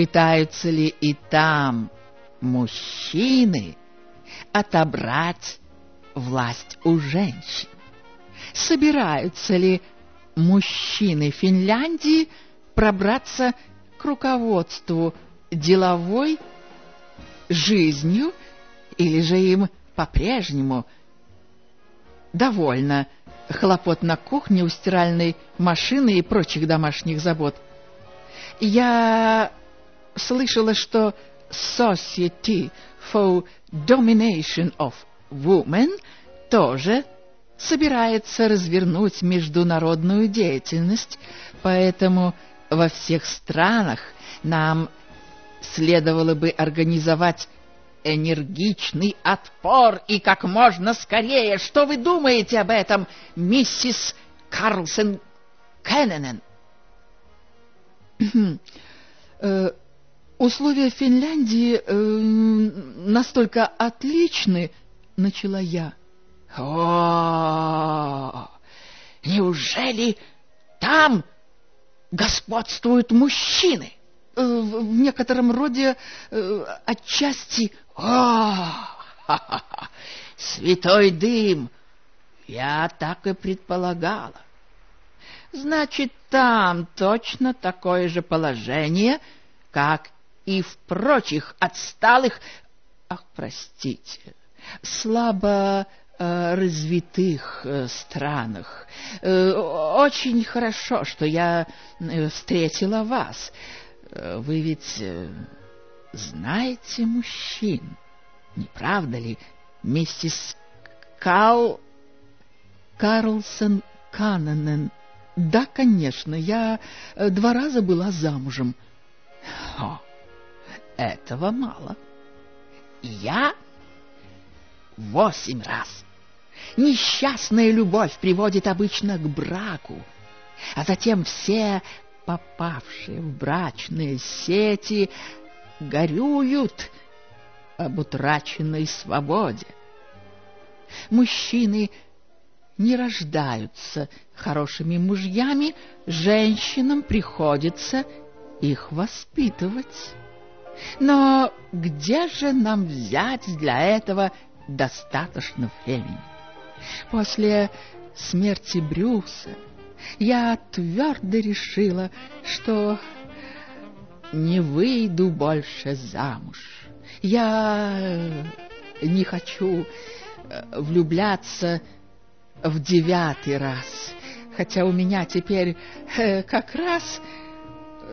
Пытаются ли и там мужчины отобрать власть у женщин? Собираются ли мужчины Финляндии пробраться к руководству деловой жизнью, или же им по-прежнему довольно хлопот на кухне, у стиральной машины и прочих домашних забот. Я слышала, что Society for Domination of Women тоже собирается развернуть международную деятельность, поэтому во всех странах нам следовало бы организовать энергичный отпор и как можно скорее. Что вы думаете об этом, миссис Карлсон Кенненен? Э, условия Финляндии э, настолько отличны, начала я. О, неужели там господствуют мужчины? Э, в некотором роде отчасти... О, святой дым! Я так и предполагала. Значит, там точно такое же положение, как и в прочих отсталых, ах, простите, слабо э, развитых э, странах. Э, очень хорошо, что я встретила вас. Вы ведь знаете мужчин, не правда ли, миссис Кал... Карлсон Канненен? Да, конечно, я два раза была замужем. О, этого мало. Я восемь раз. Несчастная любовь приводит обычно к браку, а затем все попавшие в брачные сети горюют об утраченной свободе. Мужчины не рождаются хорошими мужьями, женщинам приходится их воспитывать. Но где же нам взять для этого достаточно времени? После смерти Брюса я твердо решила, что не выйду больше замуж. Я не хочу э, влюбляться в девятый раз, хотя у меня теперь э, как раз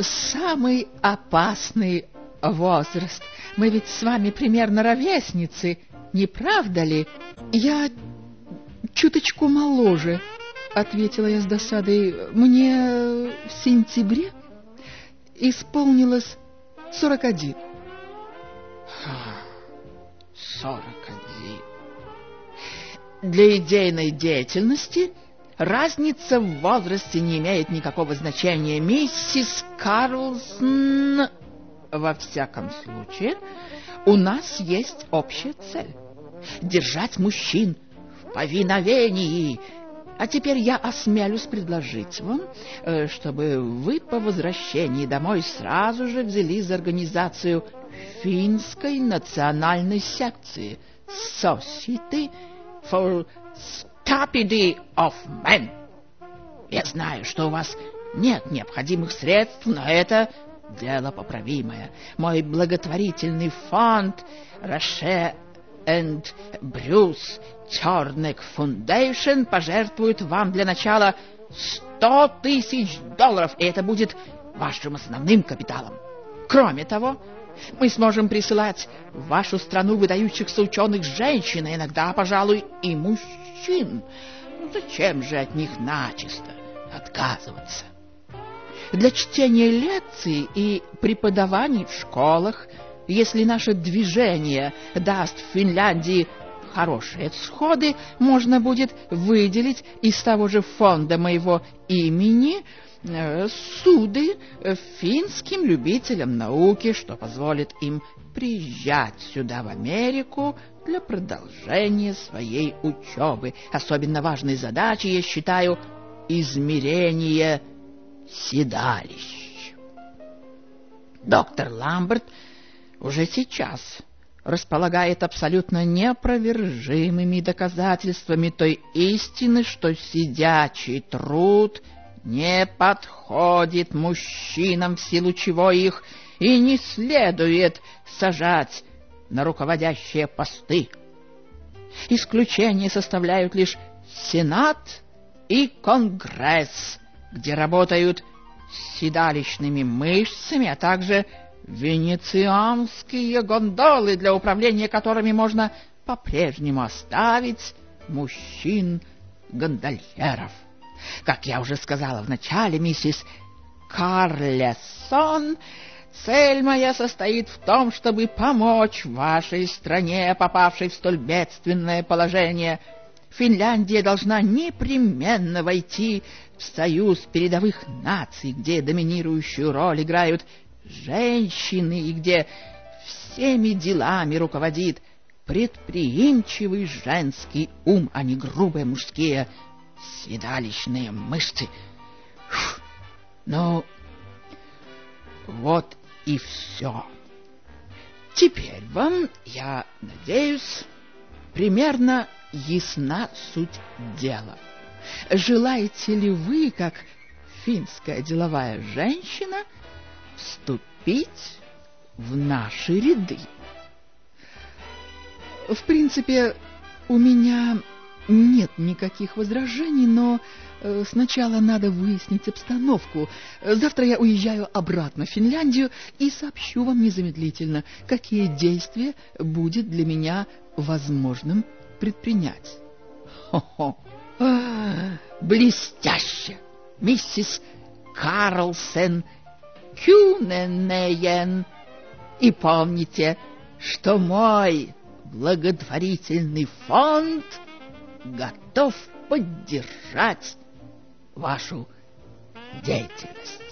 самый опасный возраст. Мы ведь с вами примерно ровесницы, не правда ли? Я чуточку моложе, ответила я с досадой. Мне в сентябре исполнилось сорок один. Сорок один. Для идейной деятельности разница в возрасте не имеет никакого значения. Миссис Карлсон, во всяком случае, у нас есть общая цель — держать мужчин в повиновении. А теперь я осмелюсь предложить вам, э, чтобы вы по возвращении домой сразу же взялись за организацию финской национальной секции Society for Stupidity of Men. Я знаю, что у вас нет необходимых средств, но это дело поправимое. Мой благотворительный фонд Roche and Bruce Turneck Foundation пожертвует вам для начала сто тысяч долларов, и это будет вашим основным капиталом. Кроме того, мы сможем присылать в вашу страну выдающихся ученых женщин, а иногда, пожалуй, и мужчин. Ну, зачем же от них начисто отказываться? Для чтения лекций и преподаваний в школах, если наше движение даст в Финляндии хорошие сходы, можно будет выделить из того же фонда моего имени Э, суды финским любителям науки, что позволит им приезжать сюда, в Америку, для продолжения своей учебы. Особенно важной задачей я считаю измерение седалищ. Доктор Ламберт уже сейчас располагает абсолютно неопровержимыми доказательствами той истины, что сидячий труд не подходит мужчинам, в силу чего их и не следует сажать на руководящие посты. Исключение составляют лишь Сенат и Конгресс, где работают седалищными мышцами, а также венецианские гондолы, для управления которыми можно по-прежнему оставить мужчин-гондольеров. Как я уже сказала в начале, миссис Карлесон, цель моя состоит в том, чтобы помочь вашей стране, попавшей в столь бедственное положение. Финляндия должна непременно войти в союз передовых наций, где доминирующую роль играют женщины и где всеми делами руководит предприимчивый женский ум, а не грубые мужские седалищные мышцы. Фу. Ну, вот и все. Теперь вам, я надеюсь, примерно ясна суть дела. Желаете ли вы, как финская деловая женщина, вступить в наши ряды? В принципе, у меня нет никаких возражений, но э, сначала надо выяснить обстановку. Завтра я уезжаю обратно в Финляндию и сообщу вам незамедлительно, какие действия будет для меня возможным предпринять. А, блестяще! Миссис Карлсен Кюненеен. И помните, что мой благотворительный фонд готов поддержать вашу деятельность.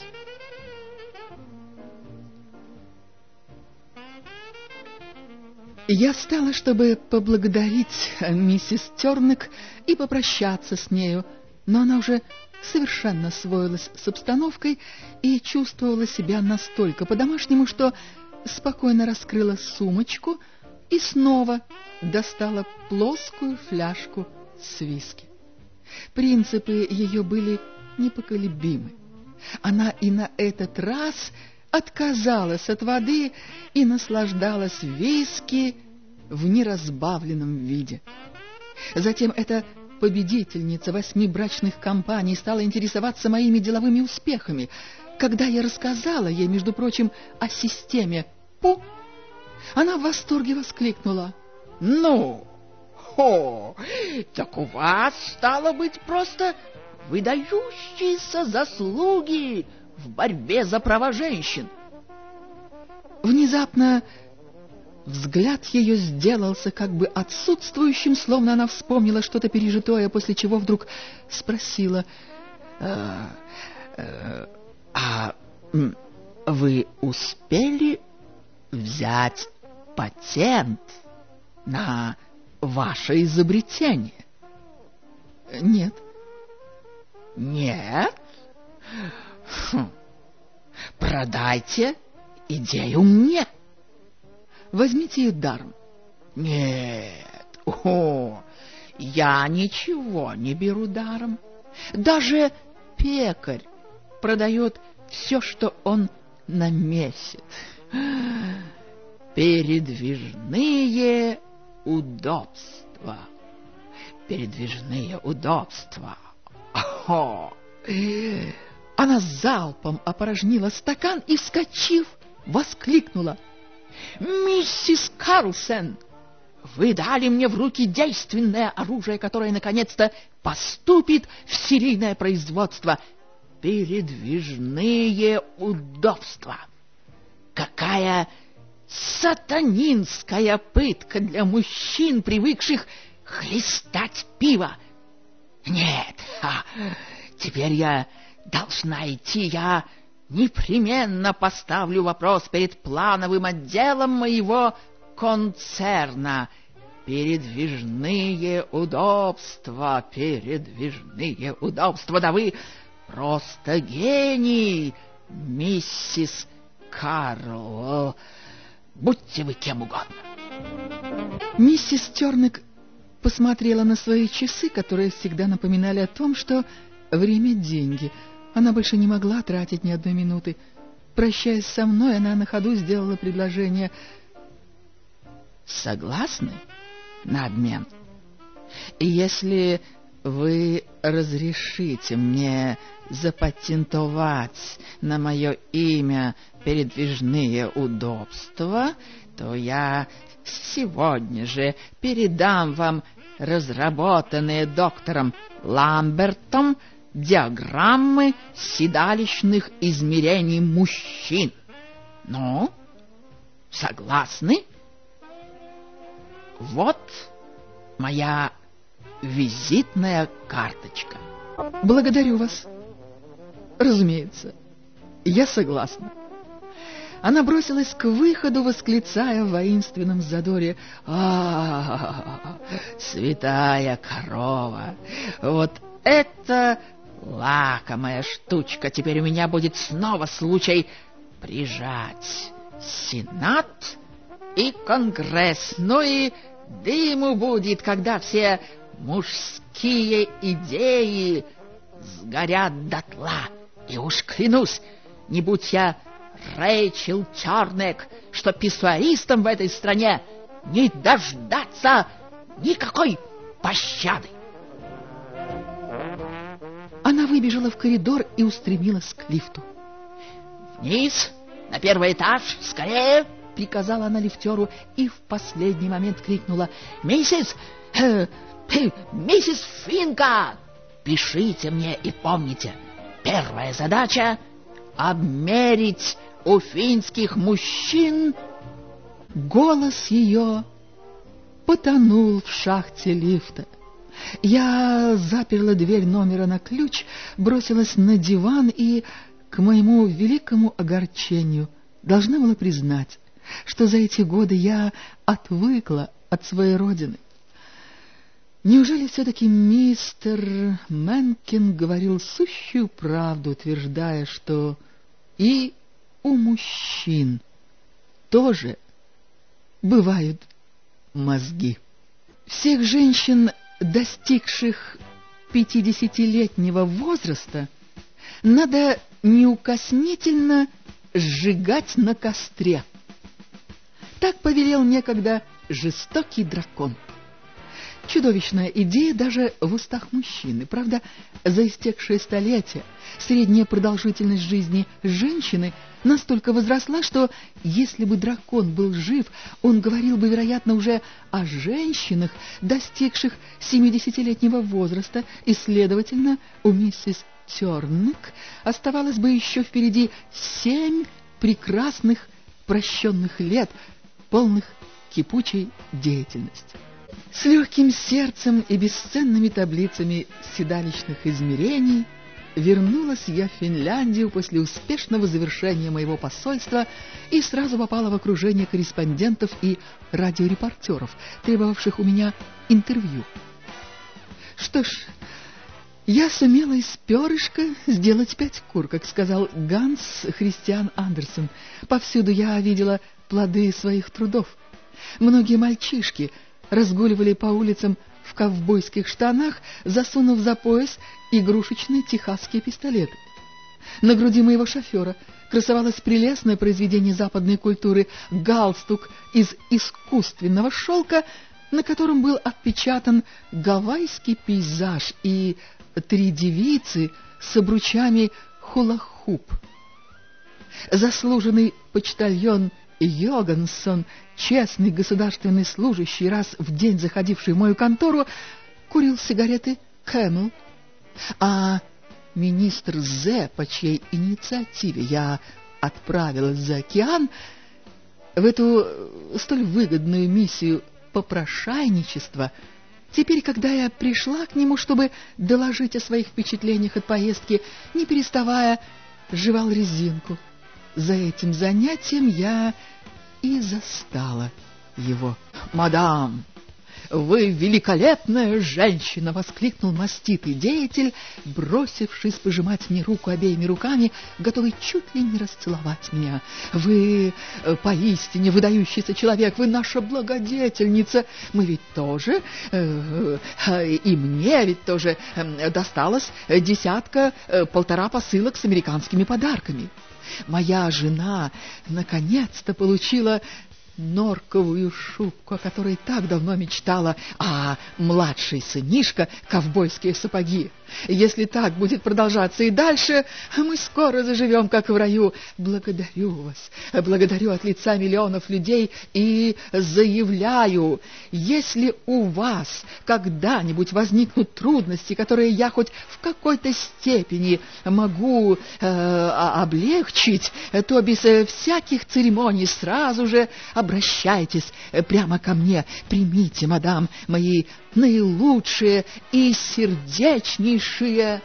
Я встала, чтобы поблагодарить миссис Тернек и попрощаться с нею, но она уже совершенно освоилась с обстановкой и чувствовала себя настолько по-домашнему, что спокойно раскрыла сумочку и снова достала плоскую фляжку с виски. Принципы ее были непоколебимы. Она и на этот раз отказалась от воды и наслаждалась виски в неразбавленном виде. Затем эта победительница восьми брачных кампаний стала интересоваться моими деловыми успехами. Когда я рассказала ей, между прочим, о системе ПУ, она в восторге воскликнула. «Ну, хо, так у вас, стало быть, просто выдающиеся заслуги в борьбе за права женщин. Внезапно взгляд ее сделался как бы отсутствующим, словно она вспомнила что-то пережитое, после чего вдруг спросила, «А, а, а вы успели взять патент на ваше изобретение? Нет. Нет? Хм. Продайте идею мне. Возьмите ее даром. Нет, о, я ничего не беру даром. Даже пекарь продает все, что он намесит. Передвижные удобства. Передвижные удобства. О, она залпом опорожнила стакан и, вскочив, воскликнула. «Миссис Карлсен, вы дали мне в руки действенное оружие, которое, наконец-то, поступит в серийное производство. Передвижные удобства. Какая сатанинская пытка для мужчин, привыкших хлестать пиво! Нет, а, теперь я должна идти, я непременно поставлю вопрос перед плановым отделом моего концерна. Передвижные удобства, передвижные удобства, да вы просто гений, миссис Карл, будьте вы кем угодно. Миссис Тернек посмотрела на свои часы, которые всегда напоминали о том, что время — деньги. Она больше не могла тратить ни одной минуты. Прощаясь со мной, она на ходу сделала предложение. «Согласны на обмен? Если вы разрешите мне запатентовать на мое имя передвижные удобства, то я сегодня же передам вам разработанные доктором Ламбертом диаграммы седалищных измерений мужчин. Ну, согласны? Вот моя визитная карточка. Благодарю вас. Разумеется, я согласна. Она бросилась к выходу, восклицая в воинственном задоре. а, святая корова! Вот это лакомая штучка! Теперь у меня будет снова случай прижать Сенат и Конгресс. Ну и дыму будет, когда все мужские идеи сгорят дотла. И уж клянусь, не будь я Рэйчел Чернек, что писсуаристам в этой стране не дождаться никакой пощады. Она выбежала в коридор и устремилась к лифту. «Вниз, на первый этаж, скорее!» — приказала она лифтеру и в последний момент крикнула. «Миссис... Э, э, миссис Финка! Пишите мне и помните, первая задача — обмерить у финских мужчин голос ее потонул в шахте лифта. Я заперла дверь номера на ключ, бросилась на диван и, к моему великому огорчению, должна была признать, что за эти годы я отвыкла от своей родины. Неужели все-таки мистер Мэнкин говорил сущую правду, утверждая, что и у мужчин тоже бывают мозги. Всех женщин, достигших пятидесятилетнего возраста, надо неукоснительно сжигать на костре. Так повелел некогда жестокий дракон. Чудовищная идея даже в устах мужчины. Правда, за истекшее столетие средняя продолжительность жизни женщины настолько возросла, что если бы дракон был жив, он говорил бы, вероятно, уже о женщинах, достигших 70-летнего возраста, и, следовательно, у миссис Тернек оставалось бы еще впереди семь прекрасных прощенных лет, полных кипучей деятельности. С легким сердцем и бесценными таблицами седалищных измерений вернулась я в Финляндию после успешного завершения моего посольства и сразу попала в окружение корреспондентов и радиорепортеров, требовавших у меня интервью. Что ж, я сумела из перышка сделать пять кур, как сказал Ганс Христиан Андерсон. Повсюду я видела плоды своих трудов. Многие мальчишки — разгуливали по улицам в ковбойских штанах, засунув за пояс игрушечные техасские пистолеты. На груди моего шофера красовалось прелестное произведение западной культуры галстук из искусственного шелка, на котором был отпечатан гавайский пейзаж и три девицы с обручами хулахуп. Заслуженный почтальон Йогансон, честный государственный служащий, раз в день заходивший в мою контору, курил сигареты Camel, а министр Зе, по чьей инициативе я отправилась за океан, в эту столь выгодную миссию попрошайничества, теперь, когда я пришла к нему, чтобы доложить о своих впечатлениях от поездки, не переставая, жевал резинку. За этим занятием я и застала его. «Мадам, вы великолепная женщина!» — воскликнул маститый деятель, бросившись пожимать мне руку обеими руками, готовый чуть ли не расцеловать меня. «Вы э, поистине выдающийся человек, вы наша благодетельница. Мы ведь тоже, э, э, и мне ведь тоже досталось десятка-полтора посылок с американскими подарками». Моя жена наконец-то получила норковую шубку, о которой так давно мечтала, а младший сынишка — ковбойские сапоги. Если так будет продолжаться и дальше, мы скоро заживем, как в раю. Благодарю вас, благодарю от лица миллионов людей и заявляю, если у вас когда-нибудь возникнут трудности, которые я хоть в какой-то степени могу э, облегчить, то без всяких церемоний сразу же обращайтесь прямо ко мне. Примите, мадам, мои наилучшие и сердечнейшие.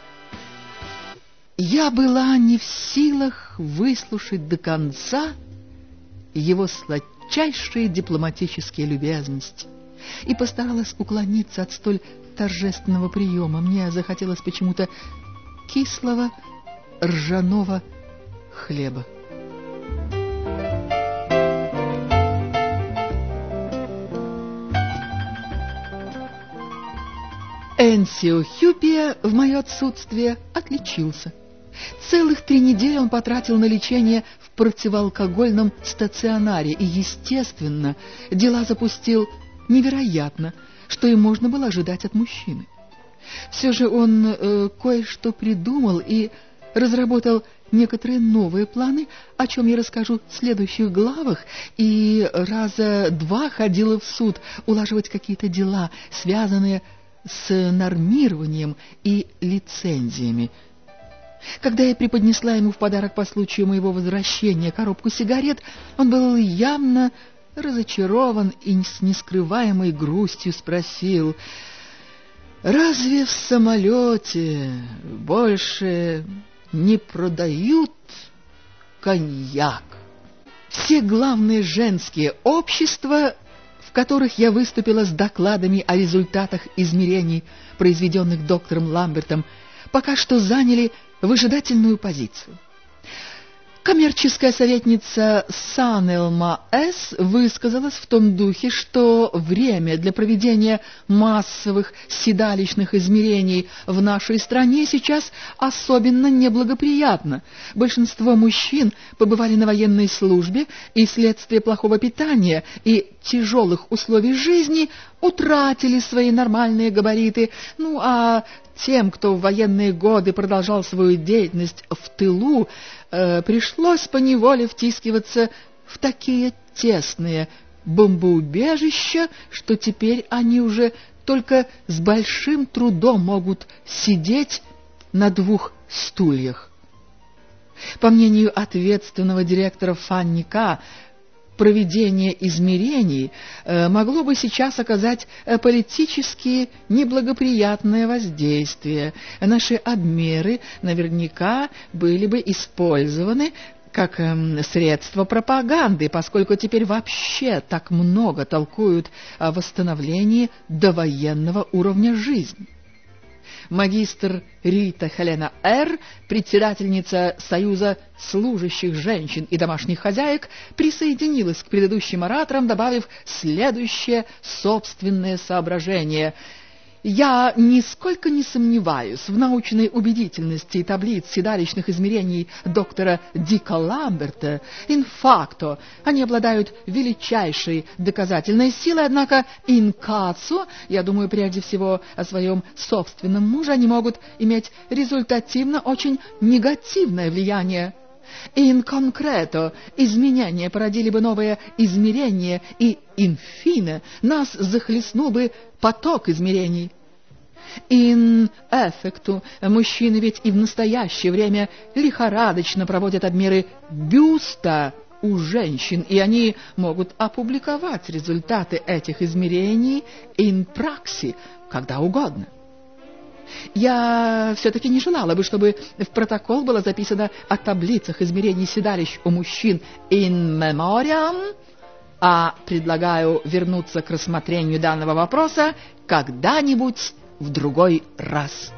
Я была не в силах выслушать до конца его сладчайшие дипломатические любезности и постаралась уклониться от столь торжественного приема. Мне захотелось почему-то кислого ржаного хлеба. Энсио Хюпия в мое отсутствие отличился. Целых три недели он потратил на лечение в противоалкогольном стационаре и, естественно, дела запустил невероятно, что и можно было ожидать от мужчины. Все же он э, кое-что придумал и разработал некоторые новые планы, о чем я расскажу в следующих главах, и раза два ходила в суд улаживать какие-то дела, связанные с нормированием и лицензиями. Когда я преподнесла ему в подарок по случаю моего возвращения коробку сигарет, он был явно разочарован и с нескрываемой грустью спросил, «Разве в самолете больше не продают коньяк?» Все главные женские общества в которых я выступила с докладами о результатах измерений, произведенных доктором Ламбертом, пока что заняли выжидательную позицию. Коммерческая советница Санелма С. высказалась в том духе, что время для проведения массовых седалищных измерений в нашей стране сейчас особенно неблагоприятно. Большинство мужчин побывали на военной службе и вследствие плохого питания и тяжелых условий жизни утратили свои нормальные габариты, ну а тем, кто в военные годы продолжал свою деятельность в тылу, э, пришлось поневоле втискиваться в такие тесные бомбоубежища, что теперь они уже только с большим трудом могут сидеть на двух стульях. По мнению ответственного директора Фанника, проведение измерений э, могло бы сейчас оказать э, политически неблагоприятное воздействие. Наши обмеры наверняка были бы использованы как эм, средство пропаганды, поскольку теперь вообще так много толкуют о восстановлении довоенного уровня жизни магистр Рита Хелена Р., председательница Союза служащих женщин и домашних хозяек, присоединилась к предыдущим ораторам, добавив следующее собственное соображение – я нисколько не сомневаюсь в научной убедительности таблиц седалищных измерений доктора Дика Ламберта. Инфакто, они обладают величайшей доказательной силой, однако инкацу, я думаю прежде всего о своем собственном муже, они могут иметь результативно очень негативное влияние. In concreto, изменения породили бы новое измерение, и инфине нас захлестнул бы поток измерений. In effectu, мужчины ведь и в настоящее время лихорадочно проводят обмеры бюста у женщин, и они могут опубликовать результаты этих измерений in praxi когда угодно. Я все-таки не желала бы, чтобы в протокол было записано о таблицах измерений седалищ у мужчин in memoriam а предлагаю вернуться к рассмотрению данного вопроса когда-нибудь в другой раз.